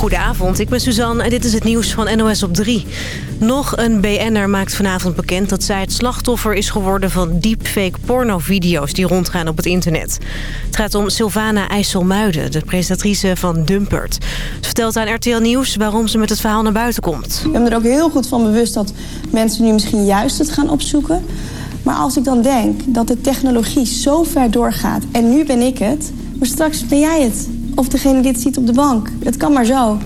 Goedenavond, ik ben Suzanne en dit is het nieuws van NOS op 3. Nog een BN'er maakt vanavond bekend dat zij het slachtoffer is geworden... van deepfake pornovideo's die rondgaan op het internet. Het gaat om Sylvana IJsselmuiden, de presentatrice van Dumpert. Ze vertelt aan RTL Nieuws waarom ze met het verhaal naar buiten komt. Ik ben er ook heel goed van bewust dat mensen nu misschien juist het gaan opzoeken... Maar als ik dan denk dat de technologie zo ver doorgaat... en nu ben ik het, maar straks ben jij het. Of degene die het ziet op de bank. Dat kan maar zo.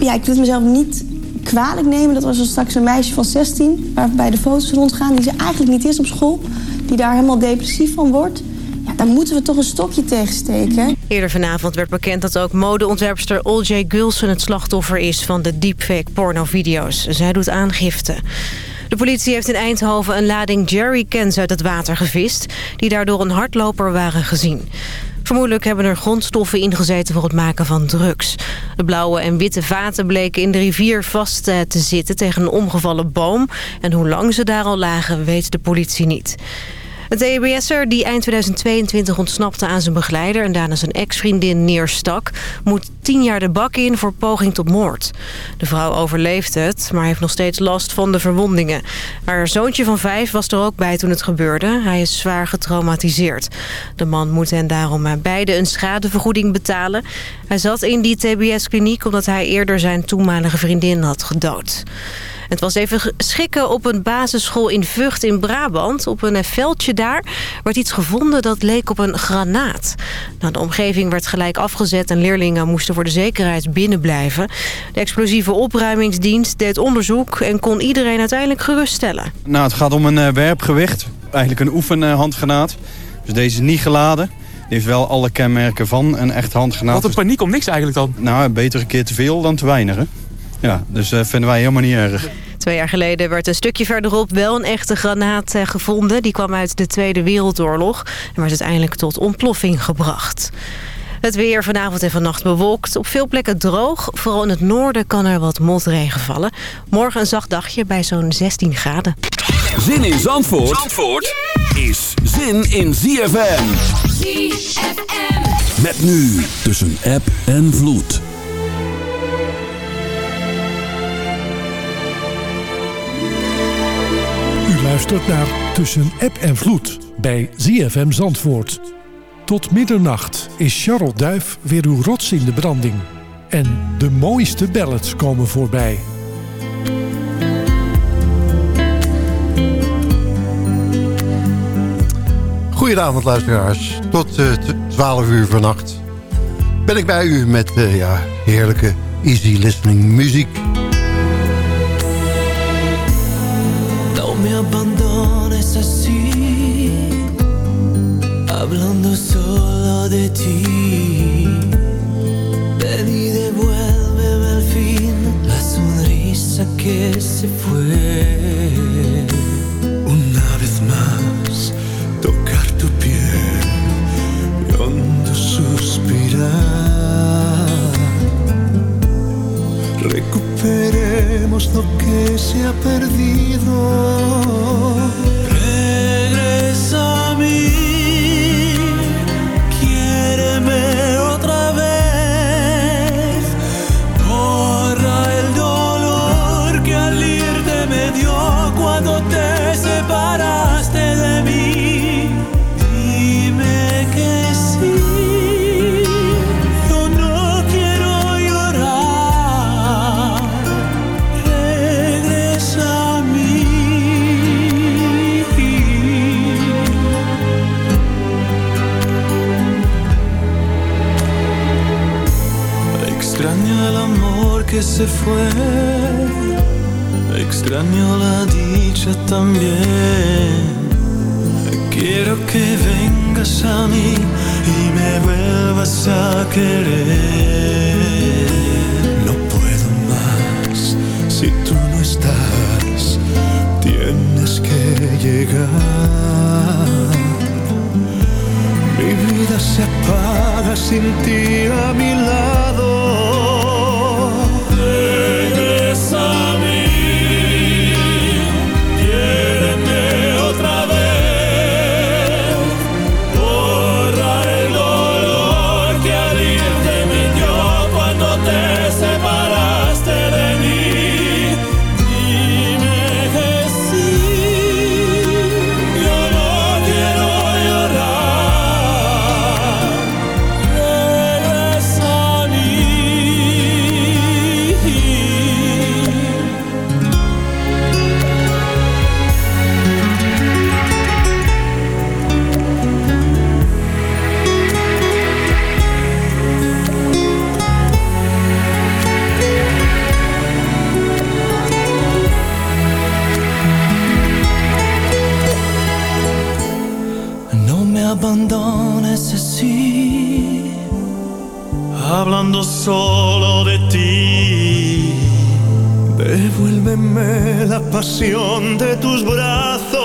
Ja, ik wil het mezelf niet kwalijk nemen. Dat was er straks een meisje van 16... waarbij de foto's rondgaan die ze eigenlijk niet is op school... die daar helemaal depressief van wordt... Ja, daar moeten we toch een stokje tegen steken. Eerder vanavond werd bekend dat ook modeontwerpster Olje Gulsen het slachtoffer is van de deepfake pornovideo's. Zij doet aangifte. De politie heeft in Eindhoven een lading jerrycans uit het water gevist... die daardoor een hardloper waren gezien. Vermoedelijk hebben er grondstoffen ingezeten voor het maken van drugs. De blauwe en witte vaten bleken in de rivier vast eh, te zitten tegen een omgevallen boom. En hoe lang ze daar al lagen weet de politie niet. Een EBS'er die eind 2022 ontsnapte aan zijn begeleider... en daarna zijn ex-vriendin neerstak... moet tien jaar de bak in voor poging tot moord. De vrouw overleeft het, maar heeft nog steeds last van de verwondingen. Haar zoontje van vijf was er ook bij toen het gebeurde. Hij is zwaar getraumatiseerd. De man moet hen daarom beide een schadevergoeding betalen. Hij zat in die TBS-kliniek omdat hij eerder zijn toenmalige vriendin had gedood. Het was even schikken op een basisschool in Vught in Brabant. Op een veldje daar werd iets gevonden dat leek op een granaat. Nou, de omgeving werd gelijk afgezet en leerlingen moesten voor de zekerheid binnenblijven. De explosieve opruimingsdienst deed onderzoek en kon iedereen uiteindelijk geruststellen. Nou, het gaat om een uh, werpgewicht. Eigenlijk een oefenhandgranaat. Dus deze is niet geladen. Die heeft wel alle kenmerken van een echt handgranaat. Wat een paniek om niks eigenlijk dan? Nou, beter een keer te veel dan te weinig. Hè? Ja, dus uh, vinden wij helemaal niet erg. Twee jaar geleden werd een stukje verderop wel een echte granaat eh, gevonden. Die kwam uit de Tweede Wereldoorlog en werd uiteindelijk tot ontploffing gebracht. Het weer vanavond en vannacht bewolkt. Op veel plekken droog. Vooral in het noorden kan er wat motregen vallen. Morgen een zacht dagje bij zo'n 16 graden. Zin in Zandvoort, Zandvoort is zin in ZFM. ZFM. Met nu tussen app en vloed. Luistert naar Tussen App en Vloed bij ZFM Zandvoort. Tot middernacht is Charles Duif weer uw rots in de branding. En de mooiste ballads komen voorbij. Goedenavond luisteraars. Tot uh, 12 uur vannacht ben ik bij u met uh, ja, heerlijke easy listening muziek. Me abandones así, hablando solo de ti. Ven y devuélveme al fin la sonrisa que se fue. Una vez más, tocar tu piel y hondo suspirar. Recuperemos lo que se ha perdido. Regresa a mí, quiéreme otra vez. A mí y me vuelvas a querer. No puedo más si tú no estás. Tienes que llegar. Mi vida se apaga sin ti abbandones así, hablando solo de ti. Devuélveme la pasión de tus brazos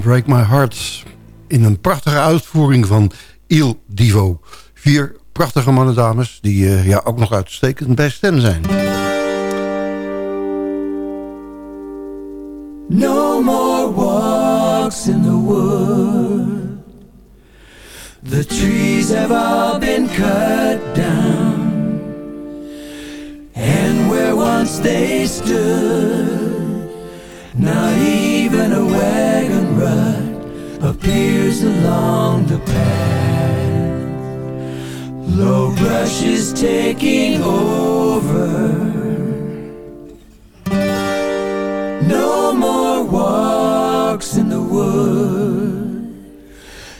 Break My Heart. In een prachtige uitvoering van Il Divo. Vier prachtige mannen dames die uh, ja, ook nog uitstekend bij stem zijn. No more walks in the wood. The trees have all been cut down. And where once they stood Not even a wagon rut appears along the path. Low brush is taking over. No more walks in the wood.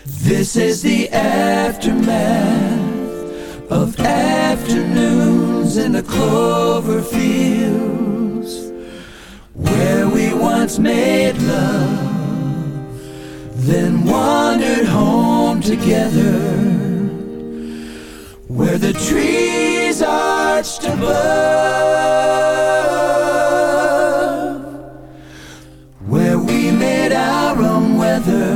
This is the aftermath of afternoons in the clover fields where we once made love, then wandered home together, where the trees arched above, where we made our own weather,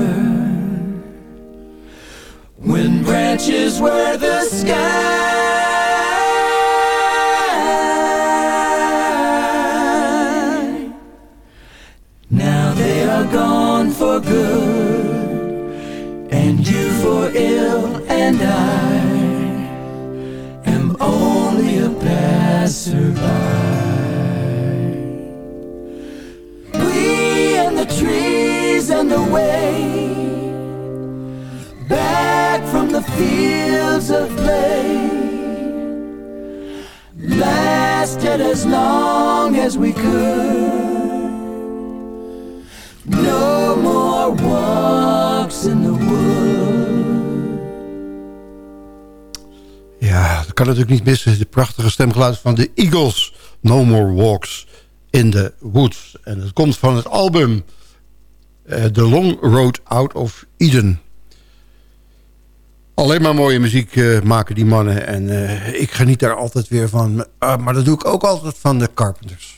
when branches were the sky. Passerby. We and the trees and the way, back from the fields of play, lasted as long as we could. No more walks in the wood. Ja, dat kan natuurlijk niet missen. De prachtige stemgeluid van de Eagles. No More Walks in the Woods. En het komt van het album uh, The Long Road Out of Eden. Alleen maar mooie muziek uh, maken die mannen. En uh, ik geniet daar altijd weer van. maar dat doe ik ook altijd van de Carpenters.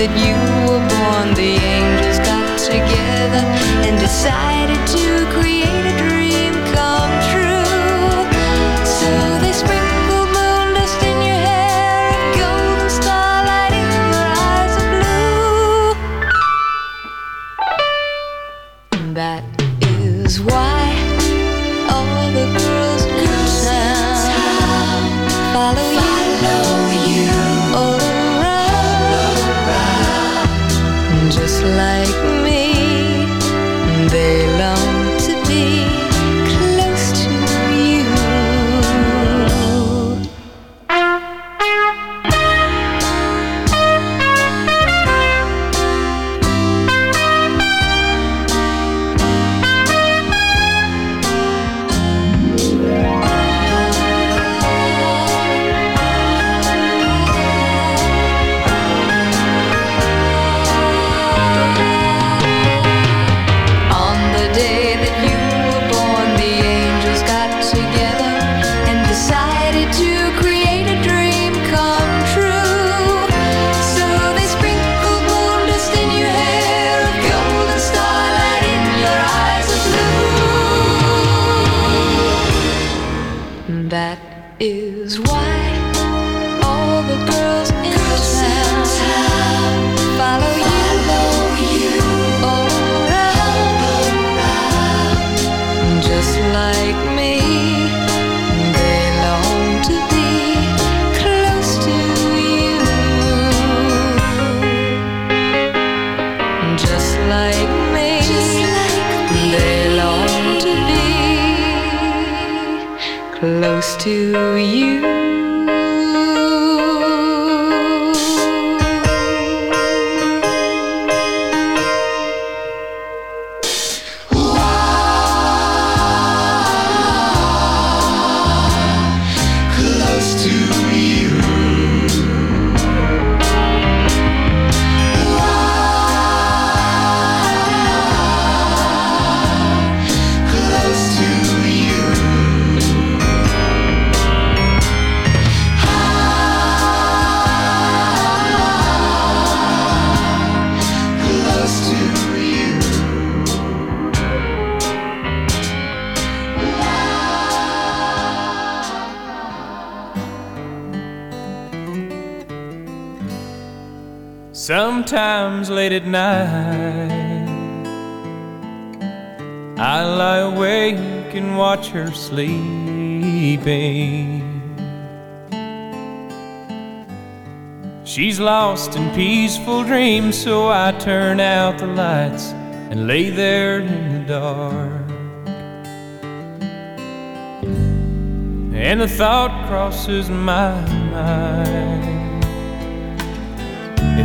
that you were born, the angels got together and decided Sometimes late at night, I lie awake and watch her sleeping. She's lost in peaceful dreams, so I turn out the lights and lay there in the dark. And the thought crosses my mind.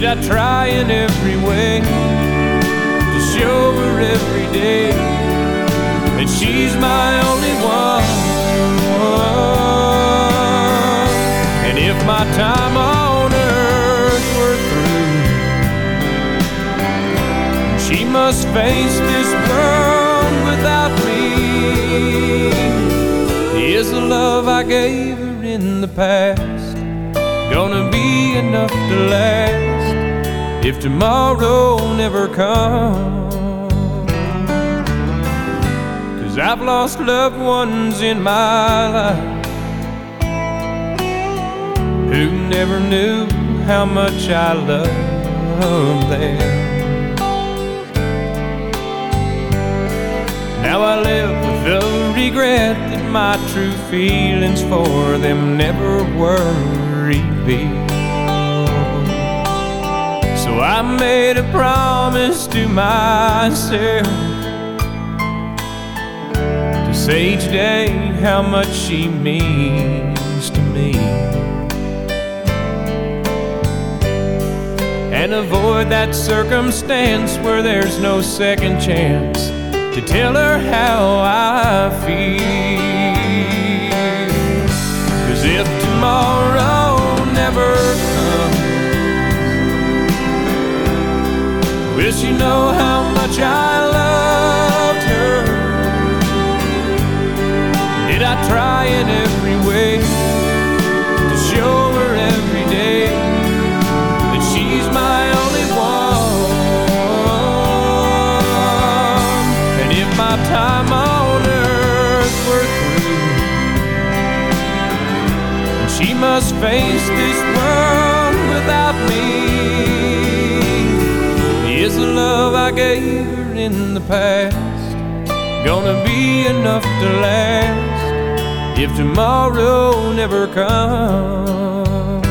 Did I try in every way to show her every day that she's my only one? And if my time on earth were through, she must face this world without me. Is the love I gave her in the past gonna be enough to last? If tomorrow never comes. Cause I've lost loved ones in my life who never knew how much I loved them. Now I live with the regret that my true feelings for them never were revealed. I made a promise to myself to say today how much she means to me. And avoid that circumstance where there's no second chance to tell her how I feel. Cause if tomorrow never Does she know how much I loved her? Did I try in every way to show her every day that she's my only one? And if my time on earth were through, she must face this world without the love I gave her in the past gonna be enough to last if tomorrow never comes?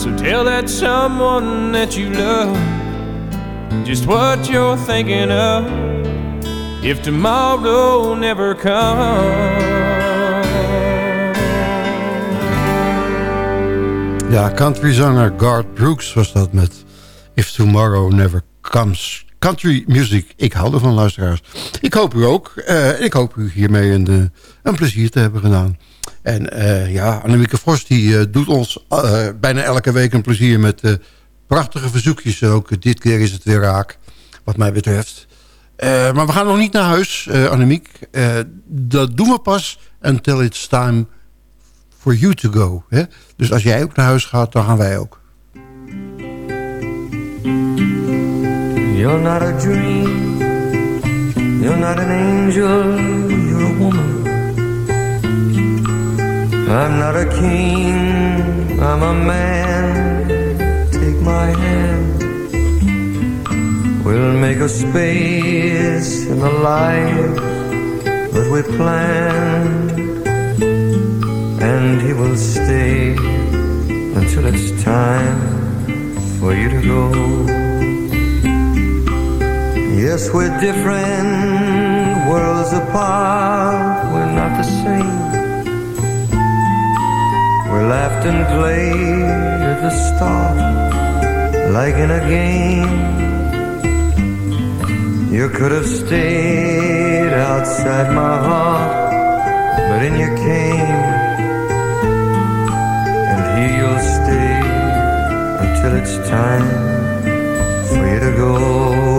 So tell that someone that you love just what you're thinking of if tomorrow never comes. Ja, countryzanger Garth Brooks was dat met Tomorrow Never Comes. Country music, ik hou ervan luisteraars. Ik hoop u ook. Uh, ik hoop u hiermee een, uh, een plezier te hebben gedaan. En uh, ja, Annemieke Vos die doet ons bijna elke week een plezier met prachtige verzoekjes. Ook dit keer is het weer raak, wat mij betreft. maar we gaan nog niet naar huis, Annemiek. dat doen we pas until it's time for you to go. Hè? Dus als jij ook naar huis gaat, dan gaan wij ook. You're not a dream, you're not an angel, you're a woman. I'm not a king, I'm a man. Take my hand, we'll make a space in the life that we planned, and he will stay until it's time for you to go. Yes, we're different worlds apart. We're not the same. We laughed and played at the start, like in a game. You could have stayed outside my heart, but in you came. And here you'll stay until it's time for you to go.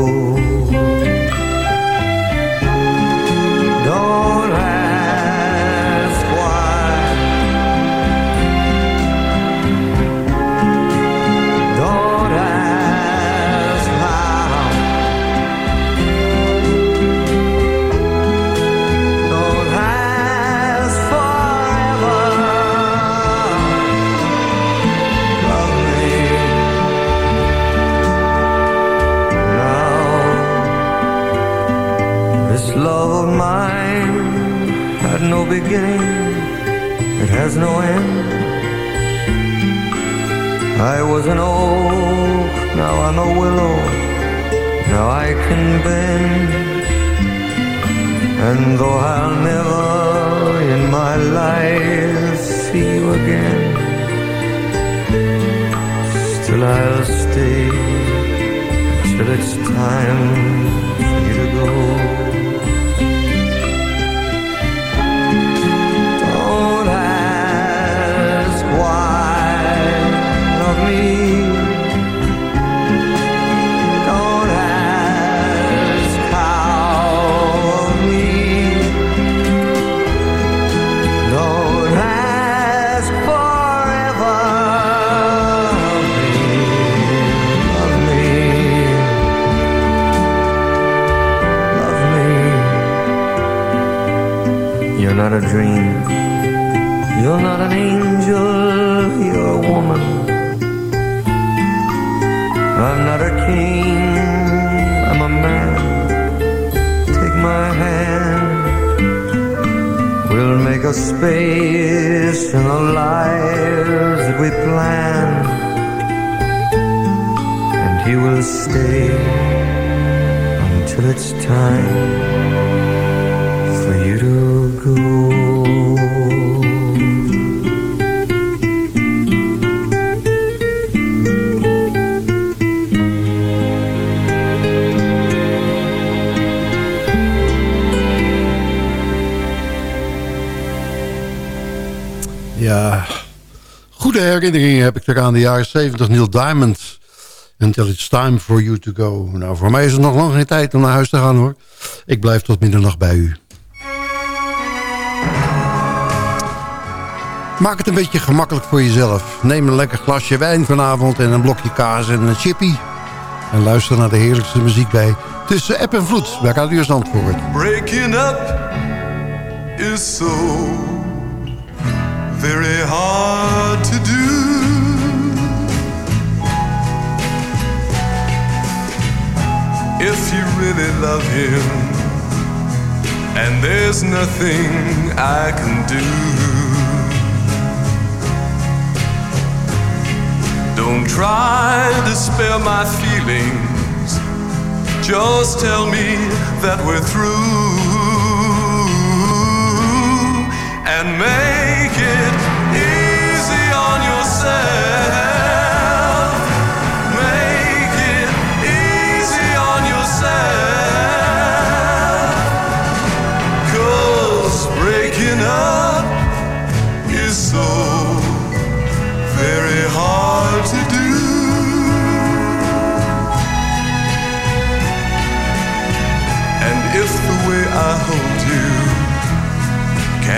Beginning, it has no end. I was an oak, now I'm a willow, now I can bend. And though I'll never in my life see you again, still I'll stay till it's time an angel, you're a woman. I'm not a king, I'm a man. Take my hand. We'll make a space in the lives that we plan. And he will stay until it's time Ja, goede herinneringen heb ik er aan de jaren 70. Neil Diamond Until it's time for you to go. Nou, voor mij is het nog lang geen tijd om naar huis te gaan hoor. Ik blijf tot middernacht bij u. Maak het een beetje gemakkelijk voor jezelf. Neem een lekker glasje wijn vanavond en een blokje kaas en een chippy. En luister naar de heerlijkste muziek bij Tussen App en Vloed bij Radio Zandvoort. Breaking up is so very hard to do. If you really love him and there's nothing I can do. Don't try to spare my feelings. Just tell me that we're through and make it easy on yourself. Make it easy on yourself. Cause breaking up is so very hard to do. And if the way I hold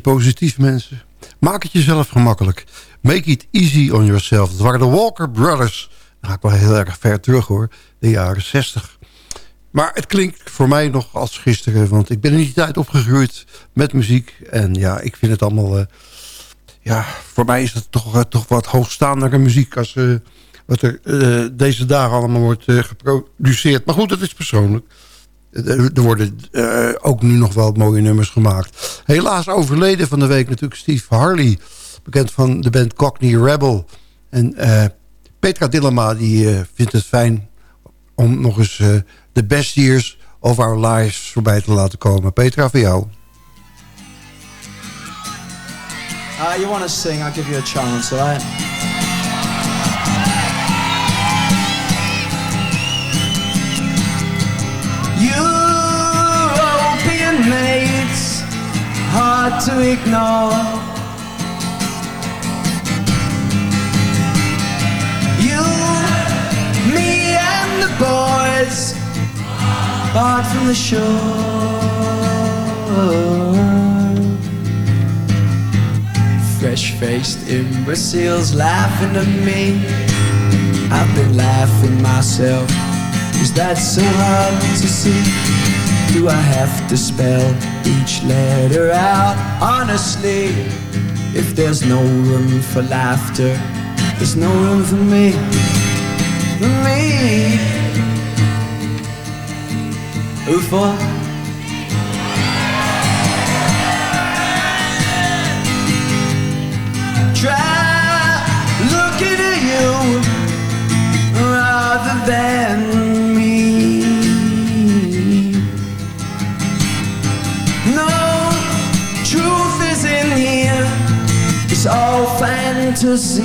positief, mensen. Maak het jezelf gemakkelijk. Make it easy on yourself. Het waren de Walker Brothers. Dan ga ik wel heel erg ver terug, hoor. De jaren 60. Maar het klinkt voor mij nog als gisteren. Want ik ben in die tijd opgegroeid met muziek. En ja, ik vind het allemaal... eh, ja, voor mij is het toch, eh, toch wat hoogstaandere muziek... als eh, wat er deze dagen allemaal wordt geproduceerd. Maar goed, dat is persoonlijk. Er er worden eh, ook nu nog wel mooie nummers gemaakt. Helaas overleden van de week natuurlijk Steve Harley. Bekend van de band Cockney Rebel. En eh, Petra Dillema die, eh, vindt het fijn om nog eens eh, de best years of our lives voorbij te laten komen. Petra, voor jou. Uh, you want to sing? I'll give you a chance, hard to ignore. You, me, and the boys, barred from the shore. Fresh-faced imbeciles laughing at me. I've been laughing myself. Is that so hard to see? do I have to spell each letter out? Honestly, if there's no room for laughter, there's no room for me. For me. Who for? Try looking at you rather than is all fantasy.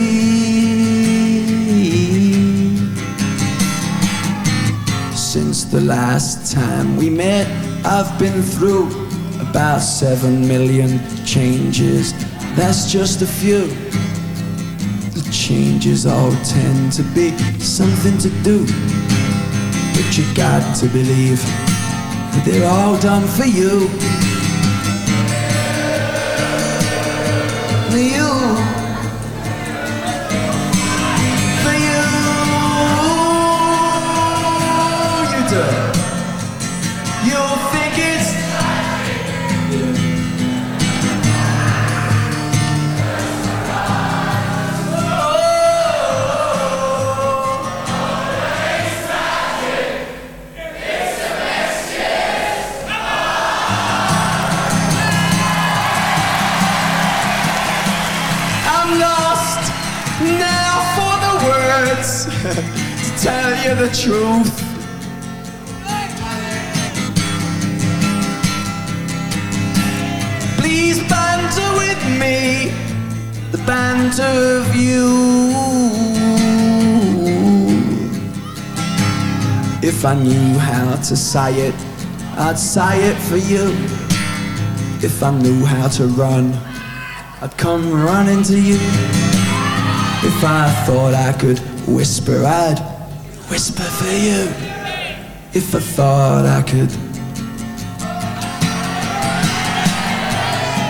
Since the last time we met, I've been through about seven million changes. That's just a few. The changes all tend to be something to do. But you got to believe that they're all done for you. For you. You do. You think it's I'm lost now for the words to tell you the truth. If I knew how to say it, I'd say it for you. If I knew how to run, I'd come running to you. If I thought I could whisper, I'd whisper for you. If I thought I could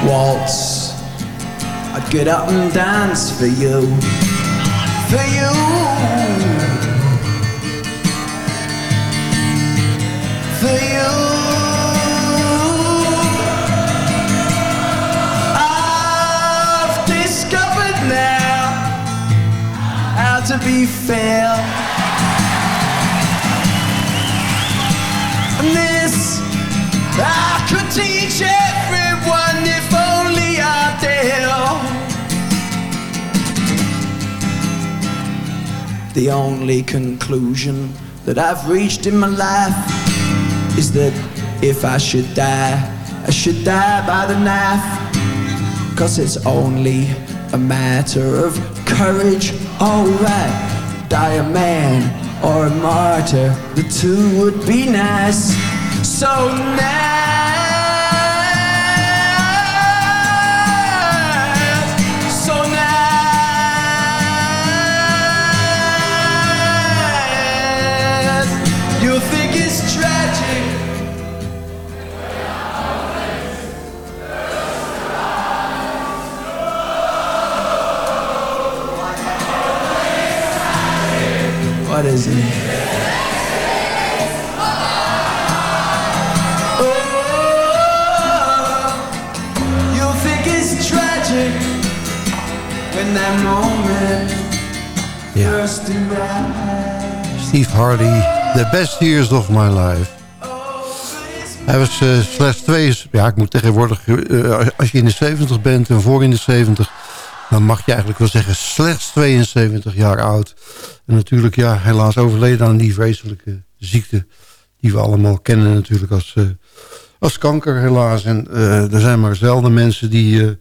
waltz, I'd get up and dance for you. For you. For you. I've discovered now how to be fair. The only conclusion that I've reached in my life is that if I should die, I should die by the knife. Cause it's only a matter of courage, alright. Die a man or a martyr, the two would be nice. So nice, that moment Ja. Steve Hardy, The Best Years of My Life. Hij was eh, slechts twee... Ja, ik moet tegenwoordig... eh, als je in de 70 bent en voor in de 70... dan mag je eigenlijk wel zeggen slechts 72 jaar oud. En natuurlijk, ja, helaas overleden aan die vreselijke ziekte... die we allemaal kennen natuurlijk als, eh, als kanker, helaas. En eh, er zijn maar zelden mensen die eh,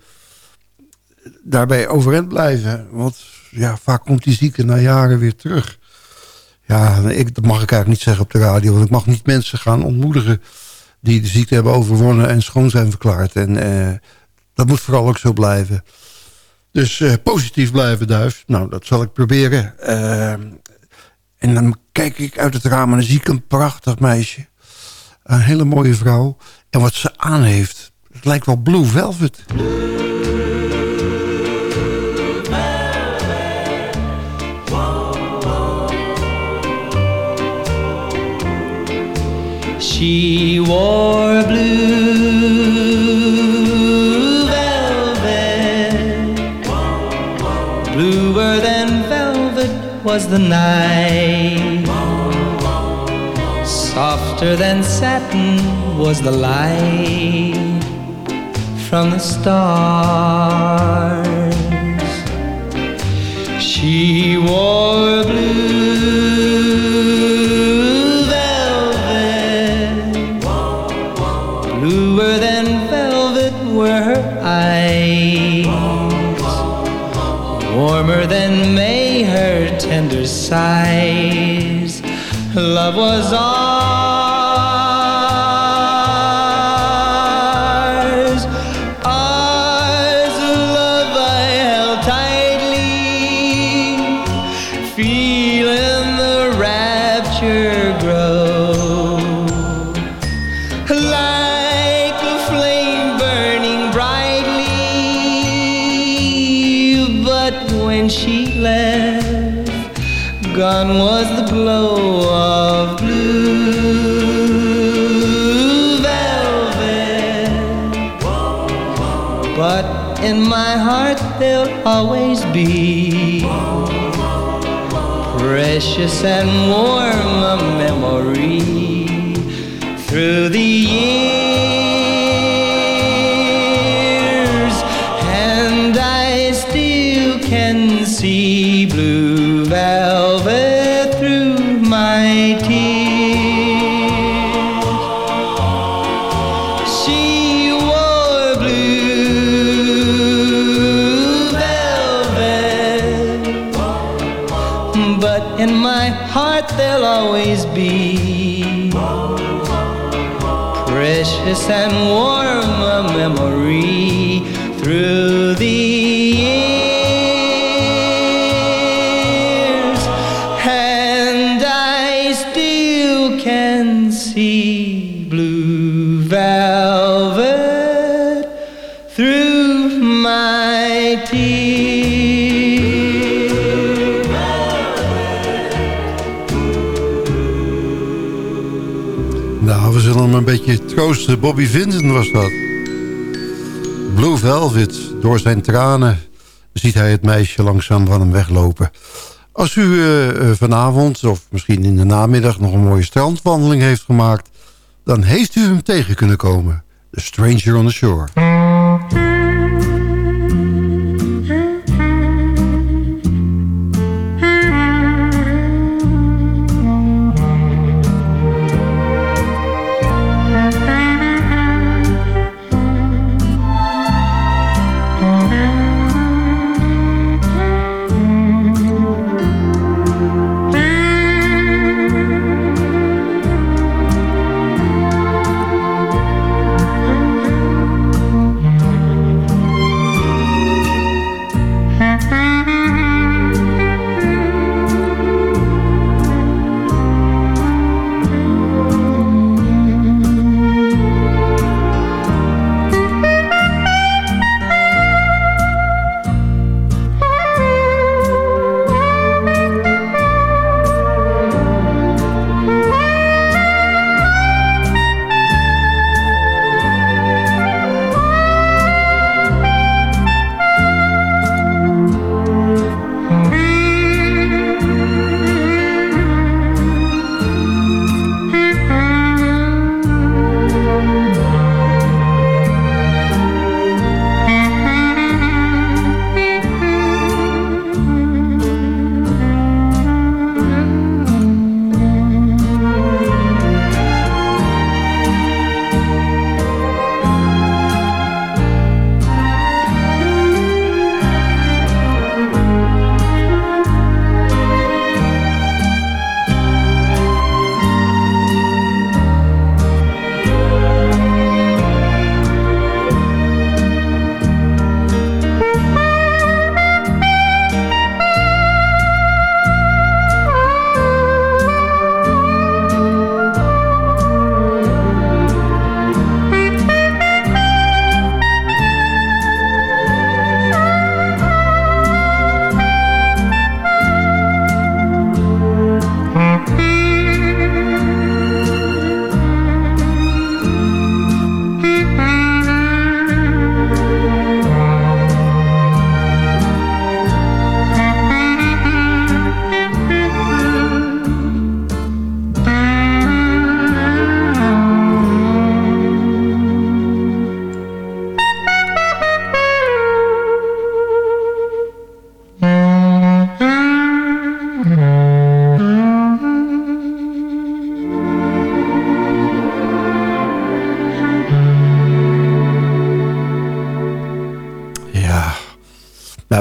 daarbij overeind blijven. Want ja, vaak komt die ziekte na jaren weer terug. Ja, ik, dat mag ik eigenlijk niet zeggen op de radio. Want ik mag niet mensen gaan ontmoedigen die de ziekte hebben overwonnen en schoon zijn verklaard. En dat moet vooral ook zo blijven. Dus eh, positief blijven, Duif. Nou, dat zal ik proberen. Eh, en dan kijk ik uit het raam en dan zie ik een prachtig meisje. Een hele mooie vrouw. En wat ze aan heeft, het lijkt wel Blue Velvet. She wore blue was the night. Softer than satin was the light from the stars. She wore blue velvet. Bluer than velvet were her eyes. warmer than May, tender sighs. Love was ours, always be. Precious and warm a memory and warm beetje troosten. Bobby Vincent was dat. Blue Velvet. Door zijn tranen ziet hij het meisje langzaam van hem weglopen. Als u eh, eh, vanavond of misschien in de namiddag nog een mooie strandwandeling heeft gemaakt... dan heeft u hem tegen kunnen komen. The Stranger on the Shore.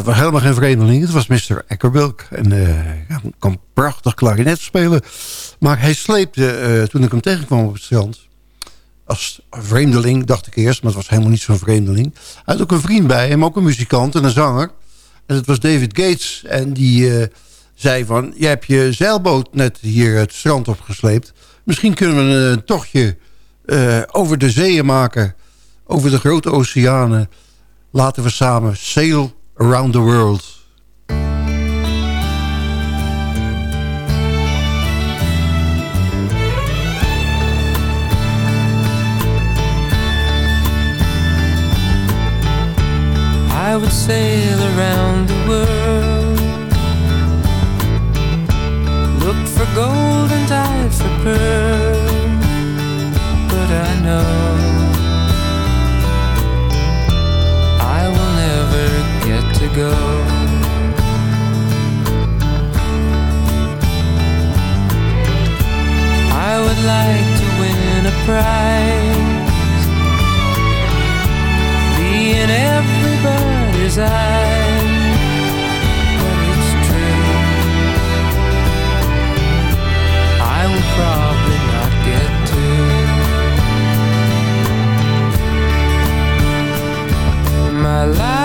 Het was helemaal geen vreemdeling. Het was Mr. Eckerbilk. En uh, kan prachtig klarinet spelen. Maar hij sleepte, uh, toen ik hem tegenkwam op het strand... als vreemdeling, dacht ik eerst... maar het was helemaal niet zo'n vreemdeling. Hij had ook een vriend bij hem, ook een muzikant en een zanger. En het was David Gates. En die uh, zei van... jij hebt je zeilboot net hier het strand opgesleept. Misschien kunnen we een tochtje over de zeeën maken... over de grote oceanen. Laten we samen sail around the world. I would sail around the world Look for gold and dive for pearl go. I would like to win a prize, be in everybody's eyes. But it's true, I will probably not get to my life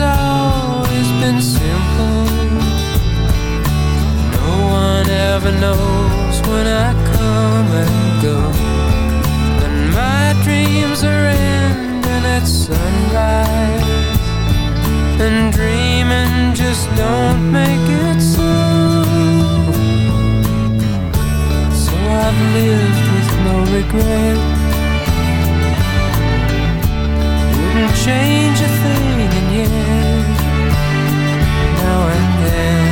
always been simple. No one ever knows when I come and go. And my dreams are ending at sunrise. And dreaming just don't make it so. So I've lived with no regret. Change a thing and yet now and then.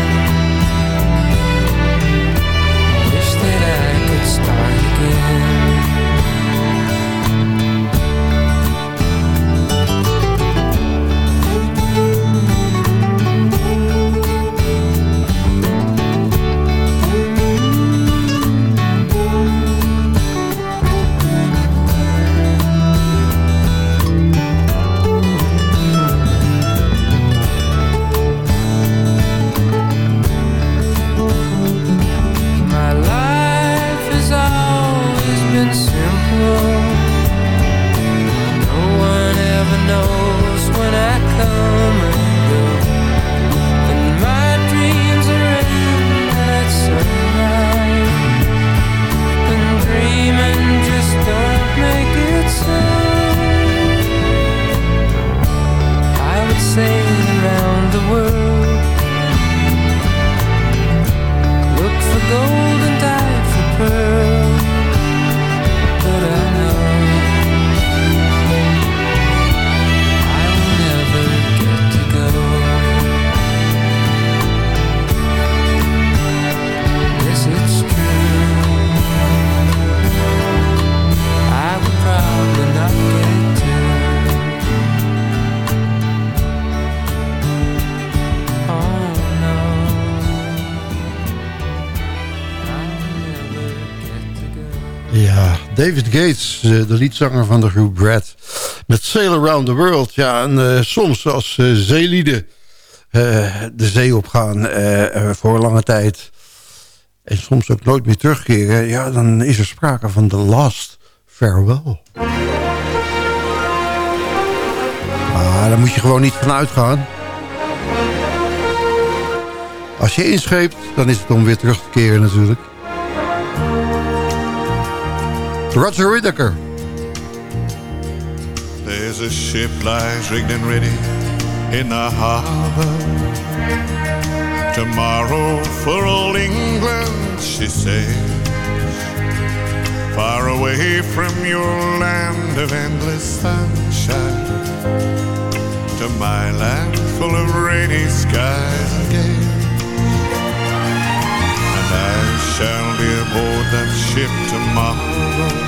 I wish that I could start again David Gates, eh, de liedzanger van de groep Brad. Met Sail Around the World. Ja, en uh, soms als uh, zeelieden de zee opgaan voor lange tijd... en soms ook nooit meer terugkeren... ja, dan is er sprake van the last farewell. Maar daar moet je gewoon niet van uitgaan. Als je inscheept, dan is het om weer terug te keren natuurlijk. Roger Whittaker. There's a ship lies rigged and ready in the harbor. Tomorrow for old England she sails. Far away from your land of endless sunshine. To my land full of rainy skies gales. And I shall be aboard that ship tomorrow.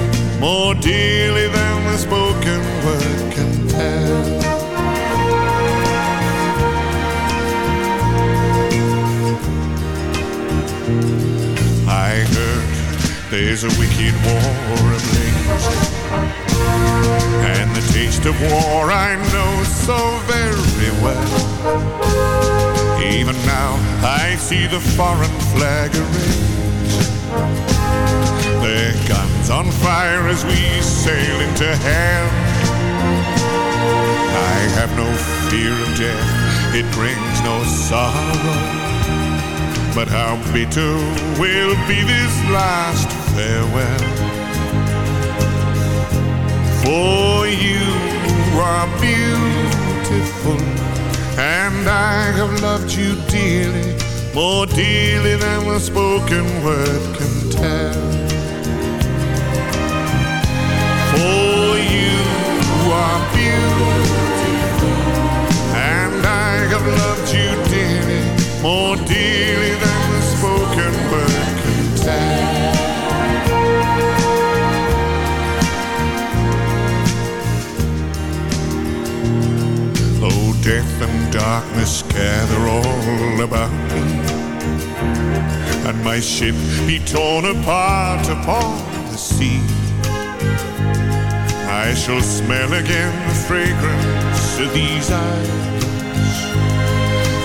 more dearly than the spoken word can tell. I heard there's a wicked war ablaze, and the taste of war I know so very well. Even now I see the foreign flag their guns on fire as we sail into hell. I have no fear of death, it brings no sorrow. But how bitter will be this last farewell. For you are beautiful, and I have loved you dearly, more dearly than the spoken word can tell. I have loved you dearly, more dearly than the spoken word can tell. Oh, death and darkness gather all about me, and my ship be torn apart upon the sea. I shall smell again the fragrance of these eyes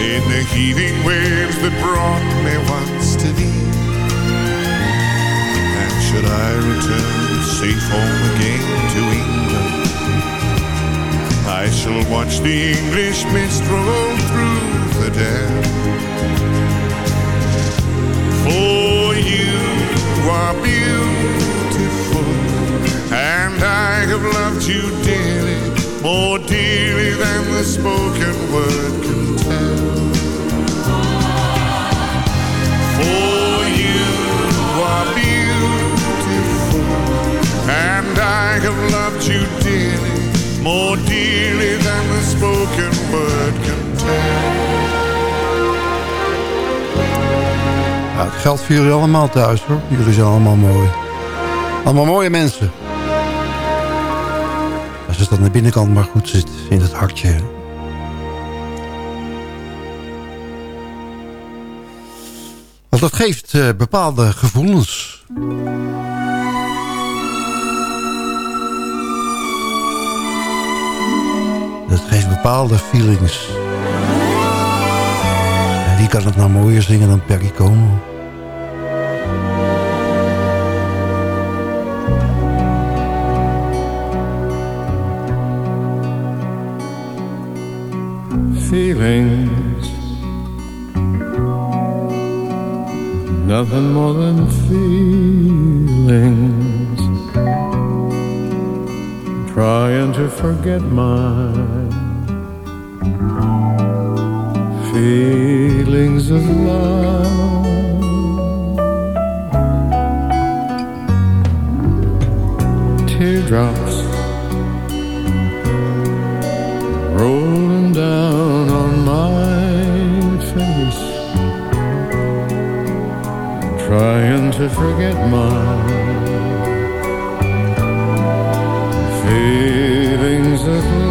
in the heaving waves that brought me once to thee. And should I return safe home again to England, I shall watch the English mist roll through the dam. For you are beautiful, and I have loved you dearly, more dearly than the spoken word can I have loved you dearly, more dearly than the spoken word can tell. Ja, het geldt voor jullie allemaal thuis hoor. Jullie zijn allemaal mooi. Allemaal mooie mensen. Als het aan de binnenkant maar goed zit in het hartje. Want dat geeft eh, bepaalde gevoelens. Bepaalde feelings. En wie kan het nou mooier zingen dan Perry Como? feelings. Nothing more than feelings. Trying to forget mine. Feelings of love. Teardrops rolling down on my face, trying to forget my feelings of love.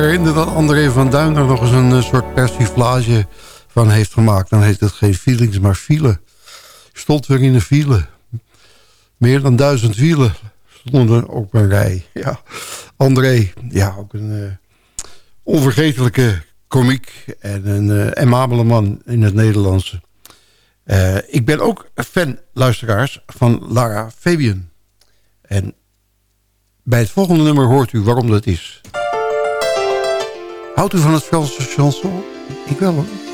Herinneren dat André van Duin er nog eens een eh, soort persiflage van heeft gemaakt. Dan heet het geen feelings, maar file. Stond weer in de file. Meer dan duizend wielen stonden op een rij. Ja, André, ja, ook een uh, onvergetelijke komiek en een uh, aimabele man in het Nederlandse. Ik ben ook fan, luisteraars, van Lara Fabian. En bij het volgende nummer hoort u waarom dat is. Houdt u van het Franse chanson? Ik wel hoor.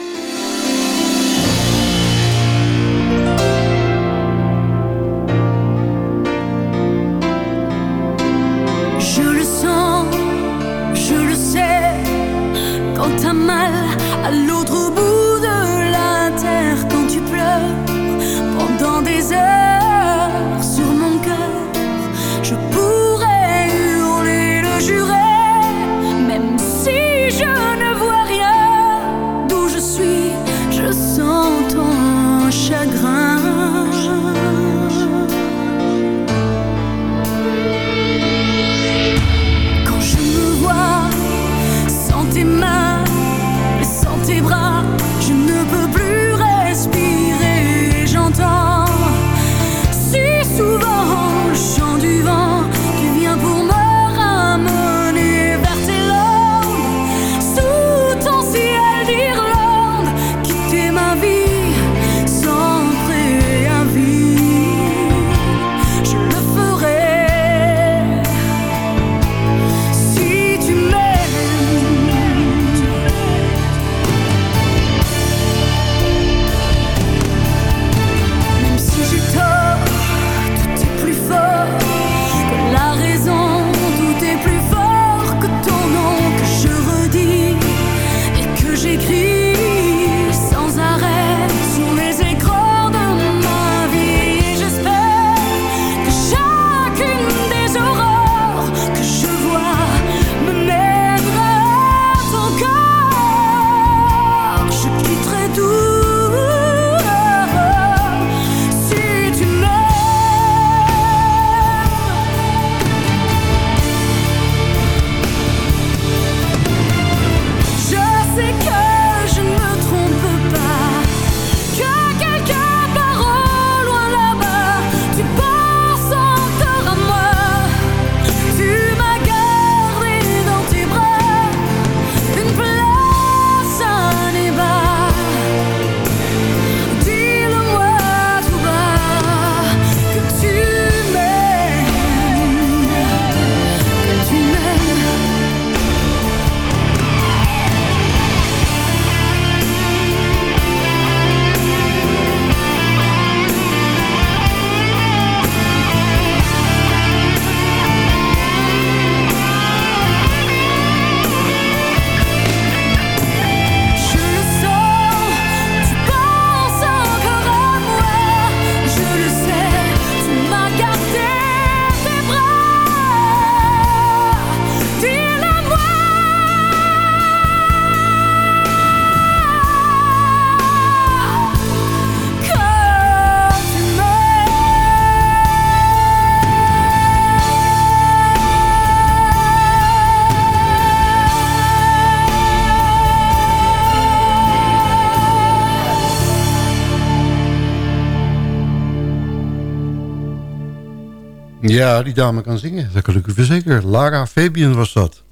Ja, die dame kan zingen. Dat kan ik u verzekeren. Lara Fabian was dat.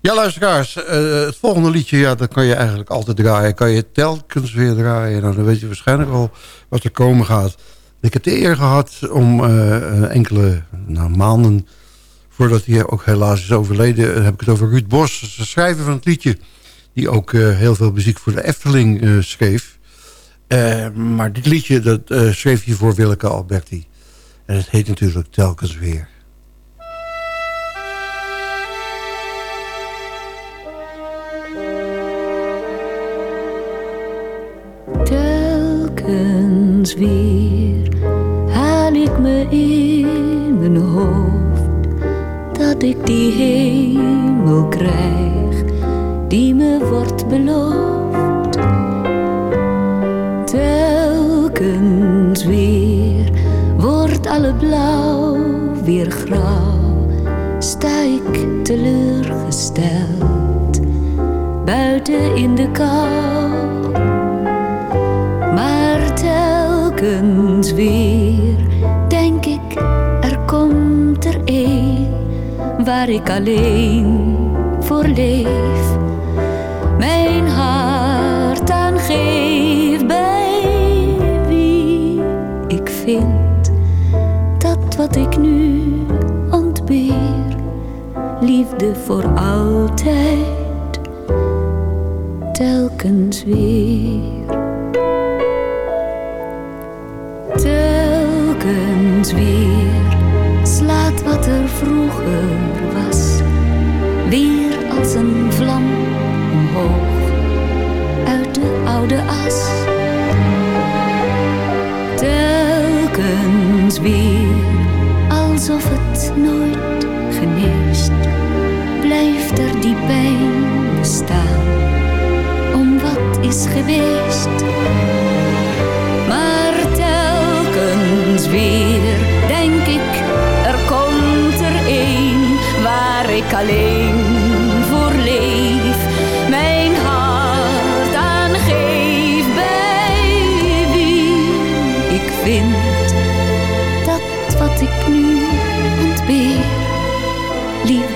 Ja, luisteraars. eh, het volgende liedje, ja, dat kan je eigenlijk altijd draaien. Kan je telkens weer draaien. Nou, dan weet je waarschijnlijk al wat er komen gaat. Ik heb de eer gehad om eh, enkele nou, maanden... voordat hij ook helaas is overleden... eh, heb ik het over Ruud Bos, de schrijver van het liedje... die ook eh, heel veel muziek voor de Efteling eh, schreef. Eh, maar dit liedje, dat eh, schreef hij voor Willeke Alberti. En het heet natuurlijk telkens weer. Telkens weer haal ik me in mijn hoofd dat ik die hemel krijg die me wordt beloofd. Telkens weer blauw weer grauw, sta ik teleurgesteld buiten in de kou. Maar telkens weer denk ik, er komt er een waar ik alleen voor leef. Mijn hart aan geef liefde voor altijd, telkens weer. Telkens weer slaat wat er vroeger was, weer als een vlam omhoog uit de oude as. Telkens weer, alsof het nooit geneest, er die pijn bestaan om wat is geweest. Maar telkens weer denk ik, er komt er een waar ik alleen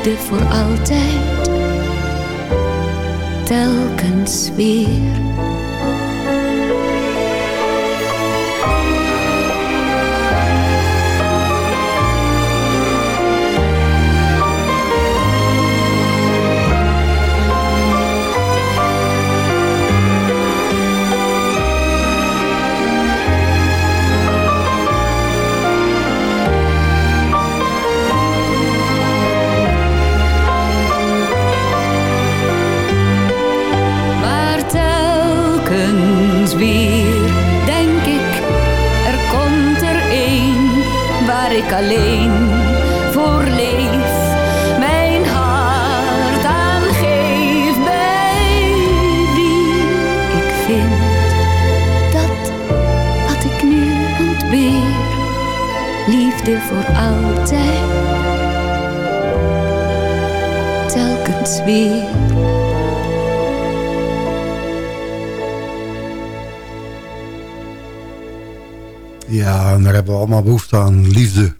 liefde voor altijd, telkens weer. Alleen voor leef. Mijn hart aan geef bij wie ik vind dat wat ik nu ontbeer, liefde voor altijd, telkens weer. Ja, en daar hebben we allemaal behoefte aan. Liefde.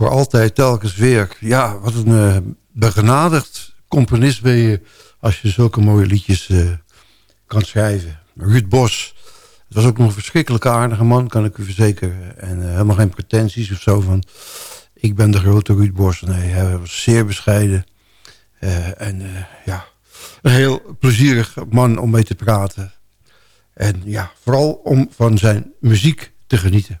Voor altijd, telkens weer. Ja, wat een eh, begenadigd componist ben je... als je zulke mooie liedjes eh, kan schrijven. Ruud Bos. Het was ook nog een verschrikkelijk aardige man, kan ik u verzekeren. En eh, helemaal geen pretenties of zo van... ik ben de grote Ruud Bos. Nee, hij was zeer bescheiden. En ja, een heel plezierig man om mee te praten. En ja, vooral om van zijn muziek te genieten.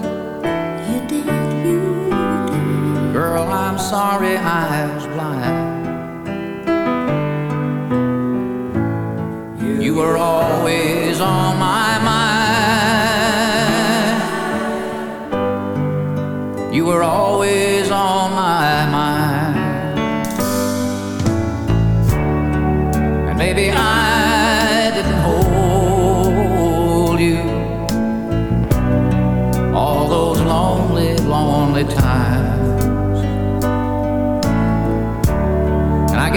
girl, I'm sorry I was blind. You were always on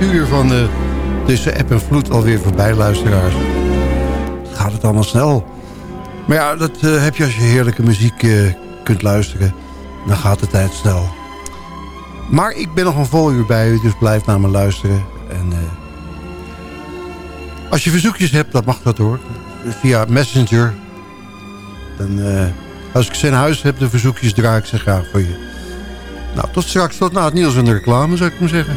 eerste uur van de Tussen App en Vloed alweer voorbij, luisteraars. Gaat het allemaal snel. Maar ja, dat eh, heb je als je heerlijke muziek eh, kunt luisteren. Dan gaat de tijd snel. Maar ik ben nog een vol uur bij u, dus blijf naar me luisteren. En eh, als je verzoekjes hebt, dat mag dat hoor. Via Messenger. Dan, als ik ze in huis heb, de verzoekjes draai ik ze graag voor je. Nou, tot straks, tot na het nieuws en de reclame, zou ik maar zeggen.